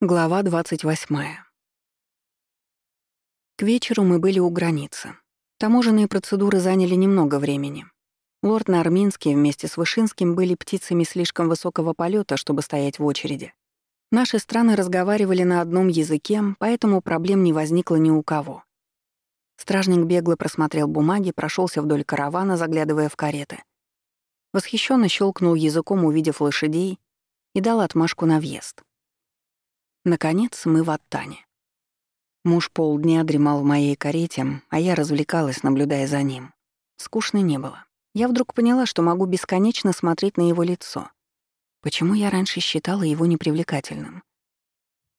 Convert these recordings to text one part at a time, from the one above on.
Глава 28. К вечеру мы были у границы. Таможенные процедуры заняли немного времени. Лорд Нарминский вместе с Вышинским были птицами слишком высокого полета, чтобы стоять в очереди. Наши страны разговаривали на одном языке, поэтому проблем не возникло ни у кого. Стражник бегло просмотрел бумаги, прошелся вдоль каравана, заглядывая в кареты. Восхищенно щелкнул языком, увидев лошадей, и дал отмашку на въезд. Наконец, мы в Аттане. Муж полдня дремал в моей карете, а я развлекалась, наблюдая за ним. Скучно не было. Я вдруг поняла, что могу бесконечно смотреть на его лицо. Почему я раньше считала его непривлекательным?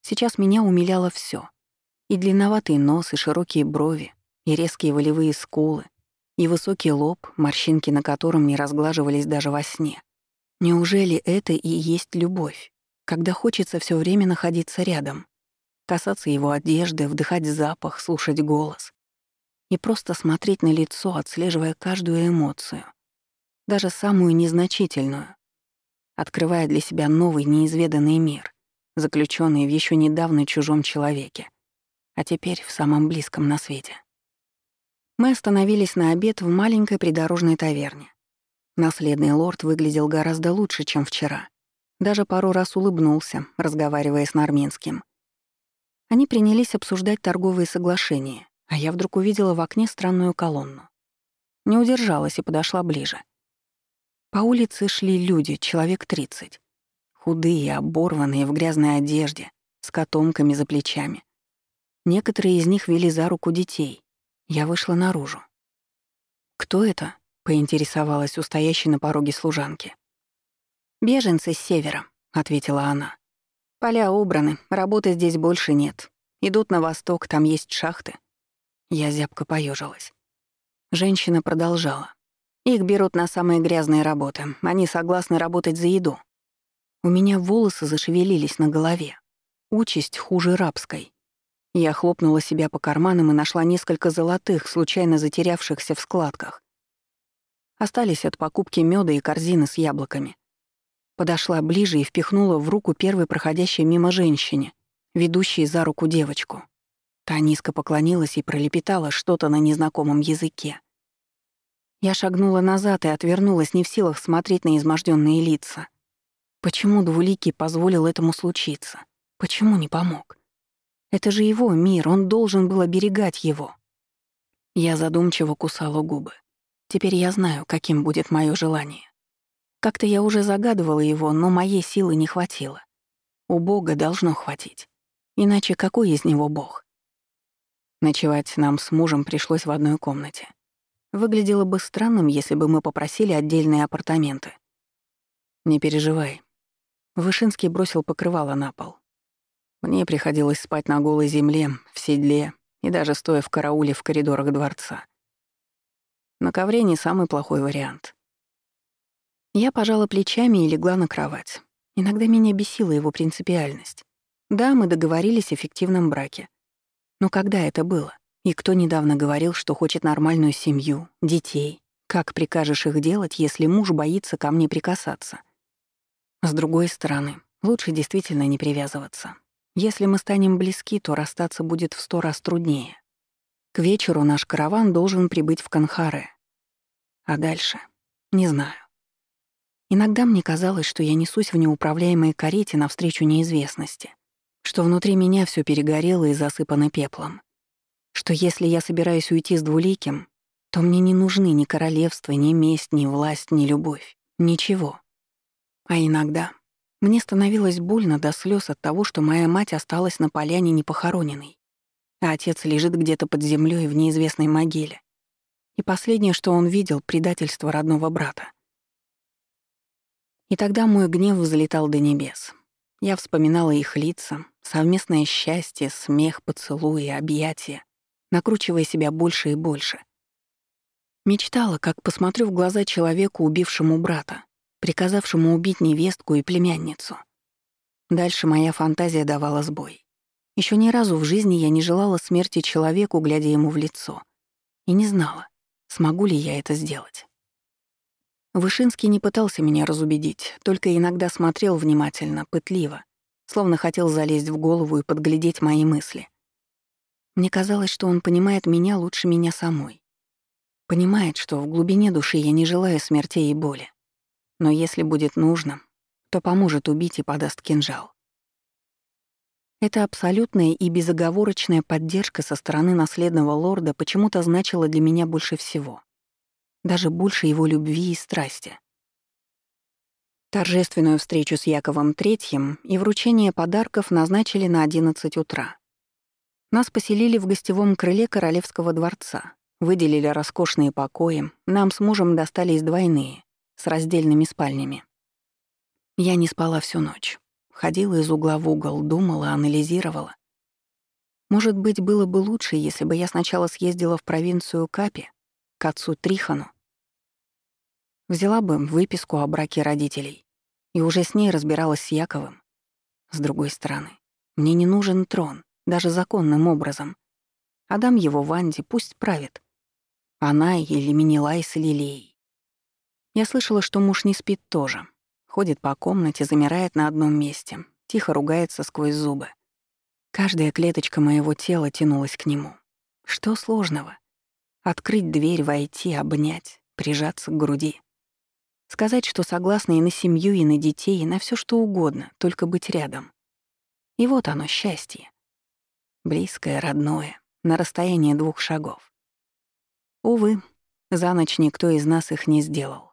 Сейчас меня умиляло все: И длинноватый нос, и широкие брови, и резкие волевые скулы, и высокий лоб, морщинки на котором не разглаживались даже во сне. Неужели это и есть любовь? Когда хочется все время находиться рядом, касаться его одежды, вдыхать запах, слушать голос. И просто смотреть на лицо, отслеживая каждую эмоцию, даже самую незначительную, открывая для себя новый неизведанный мир, заключенный в еще недавно чужом человеке, а теперь в самом близком на свете. Мы остановились на обед в маленькой придорожной таверне. Наследный лорд выглядел гораздо лучше, чем вчера — даже пару раз улыбнулся, разговаривая с Нарменским. Они принялись обсуждать торговые соглашения, а я вдруг увидела в окне странную колонну. Не удержалась и подошла ближе. По улице шли люди, человек тридцать. Худые, оборванные, в грязной одежде, с котомками за плечами. Некоторые из них вели за руку детей. Я вышла наружу. «Кто это?» — поинтересовалась у стоящей на пороге служанки. «Беженцы с севера», — ответила она. «Поля убраны, работы здесь больше нет. Идут на восток, там есть шахты». Я зябко поежилась. Женщина продолжала. «Их берут на самые грязные работы. Они согласны работать за еду». У меня волосы зашевелились на голове. Участь хуже рабской. Я хлопнула себя по карманам и нашла несколько золотых, случайно затерявшихся в складках. Остались от покупки меда и корзины с яблоками. Подошла ближе и впихнула в руку первой проходящей мимо женщине, ведущей за руку девочку. Та низко поклонилась и пролепетала что-то на незнакомом языке. Я шагнула назад и отвернулась, не в силах смотреть на изможденные лица. Почему Двуликий позволил этому случиться? Почему не помог? Это же его мир, он должен был оберегать его. Я задумчиво кусала губы. Теперь я знаю, каким будет мое желание. Как-то я уже загадывала его, но моей силы не хватило. У Бога должно хватить. Иначе какой из него Бог? Ночевать нам с мужем пришлось в одной комнате. Выглядело бы странным, если бы мы попросили отдельные апартаменты. «Не переживай». Вышинский бросил покрывало на пол. Мне приходилось спать на голой земле, в седле и даже стоя в карауле в коридорах дворца. На ковре не самый плохой вариант. Я пожала плечами и легла на кровать. Иногда меня бесила его принципиальность. Да, мы договорились о фиктивном браке. Но когда это было? И кто недавно говорил, что хочет нормальную семью, детей? Как прикажешь их делать, если муж боится ко мне прикасаться? С другой стороны, лучше действительно не привязываться. Если мы станем близки, то расстаться будет в сто раз труднее. К вечеру наш караван должен прибыть в Канхаре. А дальше? Не знаю. Иногда мне казалось, что я несусь в неуправляемой карете навстречу неизвестности, что внутри меня все перегорело и засыпано пеплом, что если я собираюсь уйти с двуликим, то мне не нужны ни королевство, ни месть, ни власть, ни любовь, ничего. А иногда мне становилось больно до слез от того, что моя мать осталась на поляне непохороненной, а отец лежит где-то под землей в неизвестной могиле. И последнее, что он видел — предательство родного брата. И тогда мой гнев взлетал до небес. Я вспоминала их лица, совместное счастье, смех, поцелуи, объятия, накручивая себя больше и больше. Мечтала, как посмотрю в глаза человеку, убившему брата, приказавшему убить невестку и племянницу. Дальше моя фантазия давала сбой. Еще ни разу в жизни я не желала смерти человеку, глядя ему в лицо. И не знала, смогу ли я это сделать. Вышинский не пытался меня разубедить, только иногда смотрел внимательно, пытливо, словно хотел залезть в голову и подглядеть мои мысли. Мне казалось, что он понимает меня лучше меня самой. Понимает, что в глубине души я не желаю смертей и боли. Но если будет нужно, то поможет убить и подаст кинжал. Эта абсолютная и безоговорочная поддержка со стороны наследного лорда почему-то значила для меня больше всего. Даже больше его любви и страсти. Торжественную встречу с Яковом Третьим и вручение подарков назначили на 11 утра. Нас поселили в гостевом крыле Королевского дворца, выделили роскошные покои, нам с мужем достались двойные, с раздельными спальнями. Я не спала всю ночь. Ходила из угла в угол, думала, анализировала. Может быть, было бы лучше, если бы я сначала съездила в провинцию Капи, к отцу Трихану. Взяла бы выписку о браке родителей и уже с ней разбиралась с Яковым. С другой стороны, мне не нужен трон, даже законным образом. Отдам его Ванде, пусть правит. Она или Минилай с Лилией. Я слышала, что муж не спит тоже. Ходит по комнате, замирает на одном месте, тихо ругается сквозь зубы. Каждая клеточка моего тела тянулась к нему. Что сложного? Открыть дверь, войти, обнять, прижаться к груди. Сказать, что согласна и на семью, и на детей, и на все что угодно, только быть рядом. И вот оно, счастье. Близкое, родное, на расстоянии двух шагов. Увы, за ночь никто из нас их не сделал.